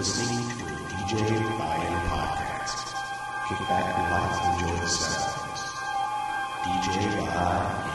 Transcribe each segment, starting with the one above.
listening to a DJ Buyinn podcast. Kick back and relax and enjoy the sounds. DJ Buyinn.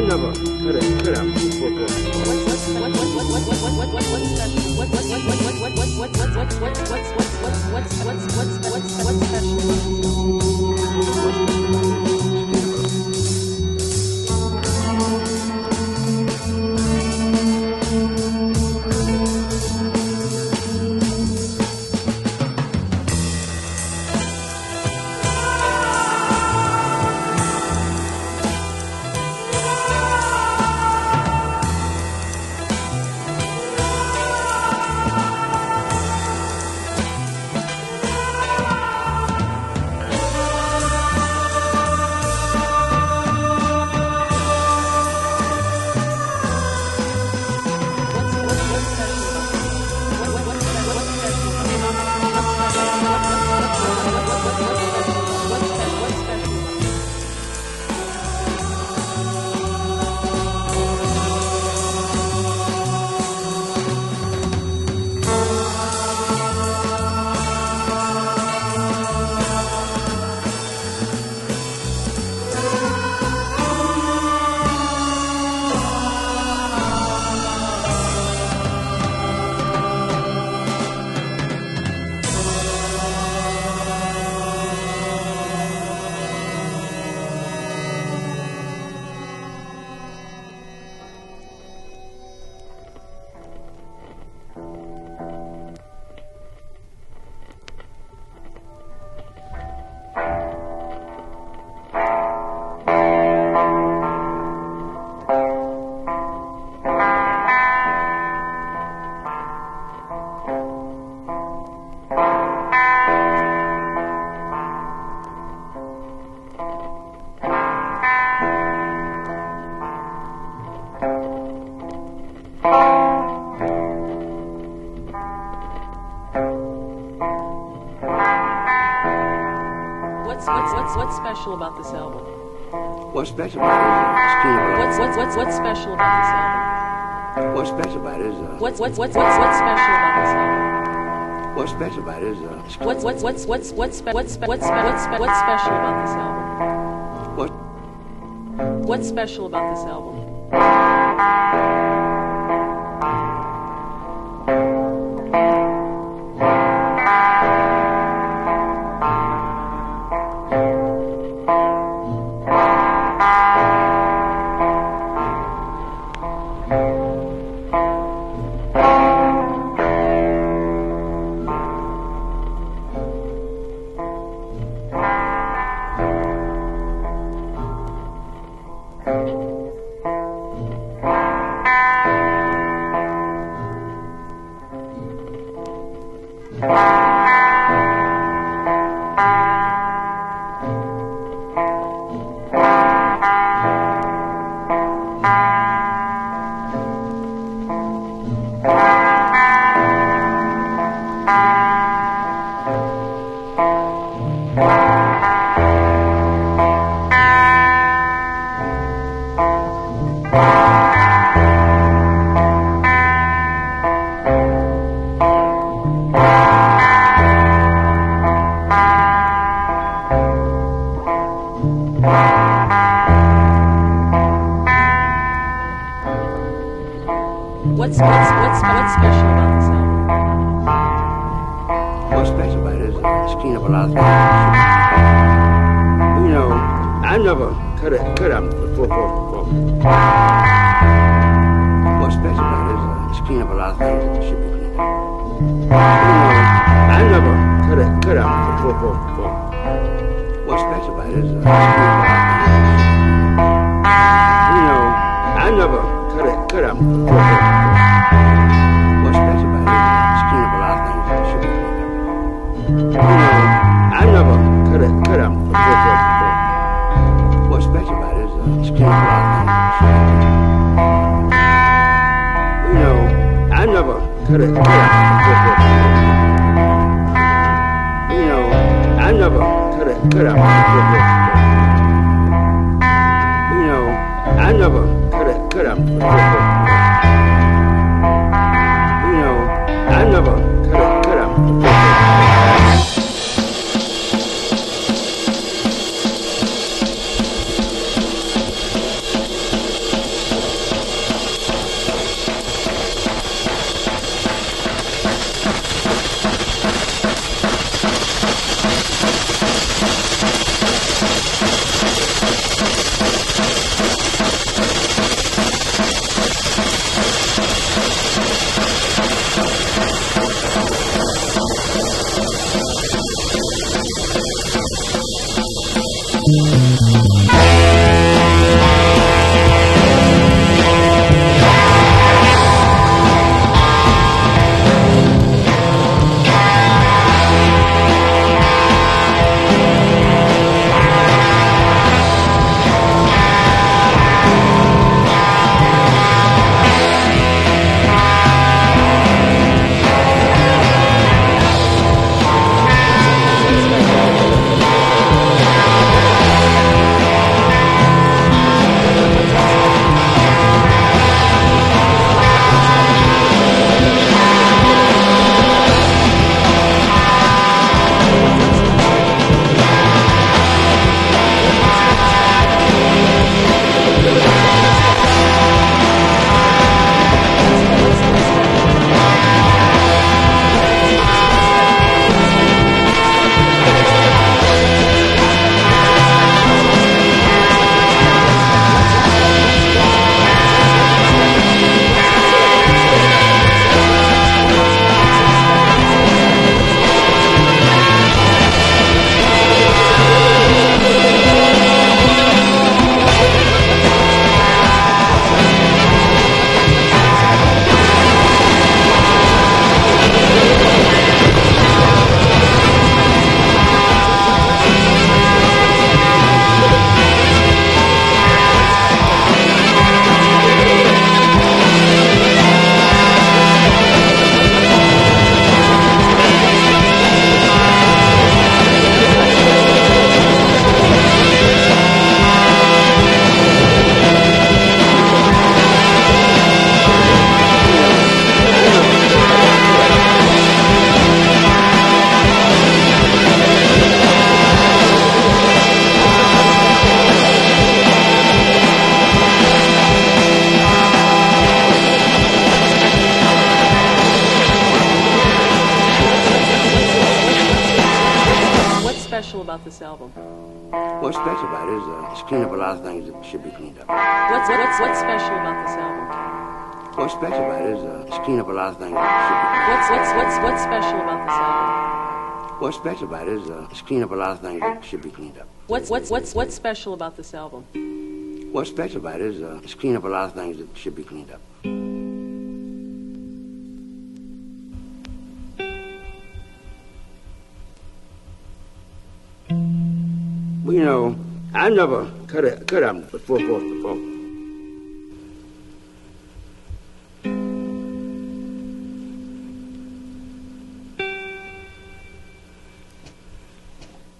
I never could have could have special about this album? What's special about it is What's what's what's what's special about this album? what's special about it is uh, What's what's what's what's what's special about this album? what's special about it is uh, What's what's what's what's what's spe- what's spe- what's spe- what's spe- what's special about this album? what What's special about this album? what's, what's, what's, what's special about this album? What's special about it is it's clean up a lot of things. You know, I never cut it cut out before. before, before. What's special about it is it's clean up a lot of things that should be cleaned up. You know, I never cut it cut out before. before, before. What's special about it is it's clean up a lot of things. You know, I never cut it cut out before. before. You know, I never out before, before, before. You know, I never cut it, cut out What's special about it is uh, it's clean up a lot of things that should be cleaned up. What's what's what's special about this album? What's special about it is uh, it's clean up a lot of things that should be What's what's what's what's special about this album? What's special about it is uh, it's clean up a lot of things that should be cleaned up. What's what's what's what's special about this album? What's special about it is uh, it's clean up a lot of things that should be cleaned up. You know, I never cut it, cut out before, before, before.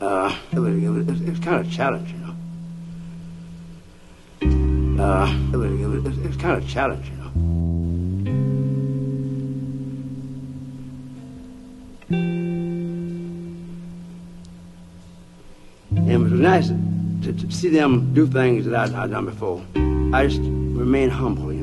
Uh, it was, it was, it was kind of a challenge, you know. Uh, it was, it was, it was kind of a challenge, you know. And it was nice to, to see them do things that I'd, I'd done before. I just remain humble, you know.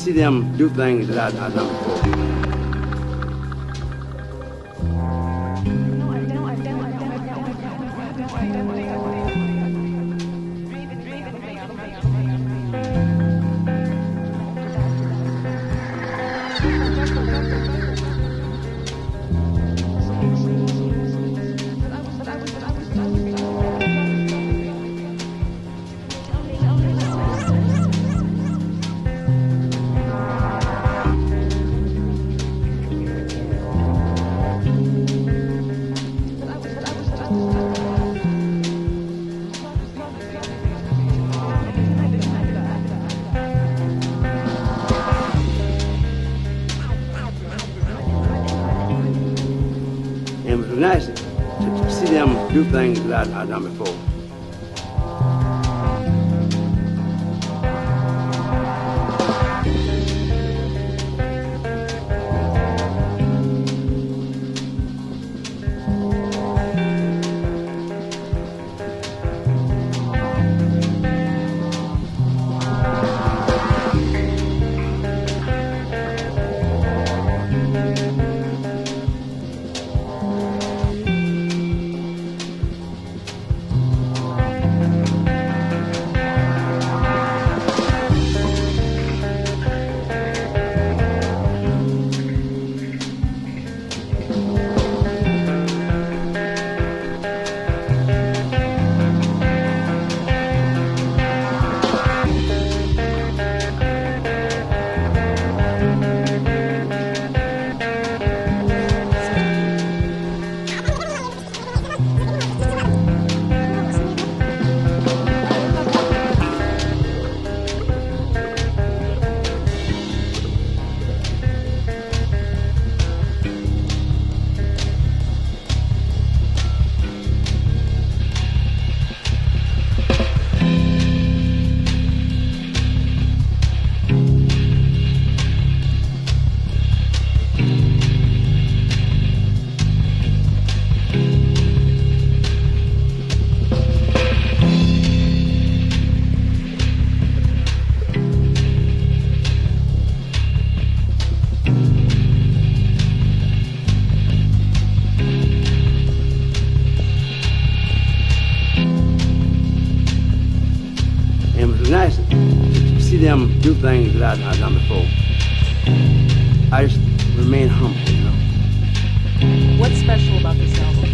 See them do things that I, I done before. Things that I've done before. Things that I, I done before. I just remain humble, you know. What's special about this album?